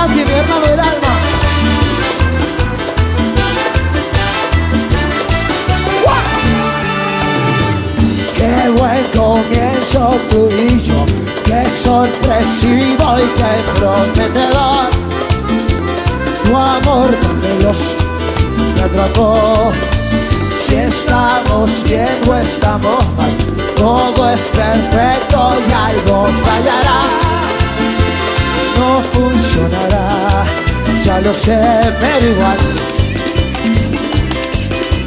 la tierra del alma. ¡Wow! Qué buen comienzo tú y yo, qué sorpresivo y qué prometedor. Tu amor Dios me atrapó. Si estamos bien o estamos mal, todo es perfecto. Ya lo sé, pero igual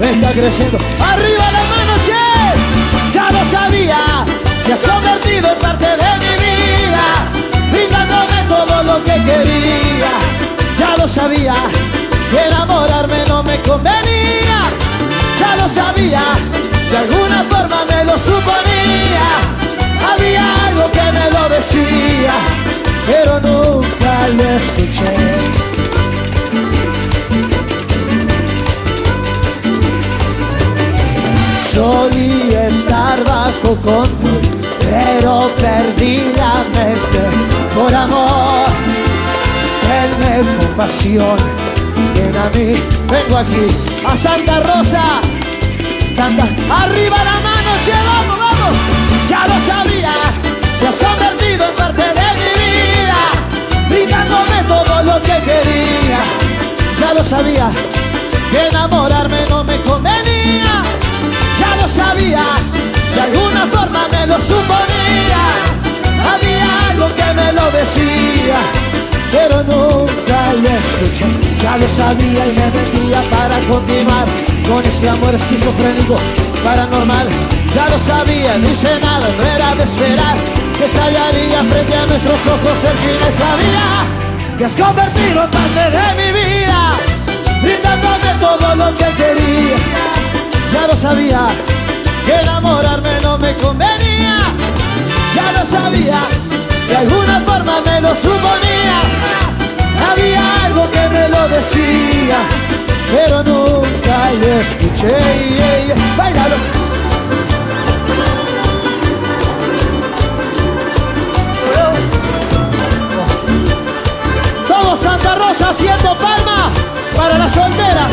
está creciendo. ¡Arriba la mano, che! Ya lo sabía, te has convertido en parte de mi vida, brindándome todo lo que quería. Ya lo sabía, que enamorarme no me convenía. Ya lo sabía, de alguna forma me lo suponía. Había algo que me lo decía, pero nunca lo escuché. Solía estar bajo control, pero perdí la mente por amor. Tenme compasión, ven a mí, vengo aquí a Santa Rosa. Canta, arriba la mano, che, vamos, vamos. Ya lo sabía, te has convertido en parte de mi vida, brincándome todo lo que quería. Ya lo sabía, que enamorarme no me forma me lo suponía. Había algo que me lo decía, pero nunca lo escuché. Ya lo sabía y me vendía para continuar con ese amor esquizofrénico paranormal. Ya lo sabía, no hice nada, no era de esperar que salía frente a nuestros ojos el fin sabía que has convertido parte de mi vida, brindándome todo lo que quería ya lo sabía, que enamorarme alguna forma me lo suponía. Había algo que me lo decía Pero nunca lo escuché. Bailalo. Todo Santa Rosa haciendo palma Para la soltera.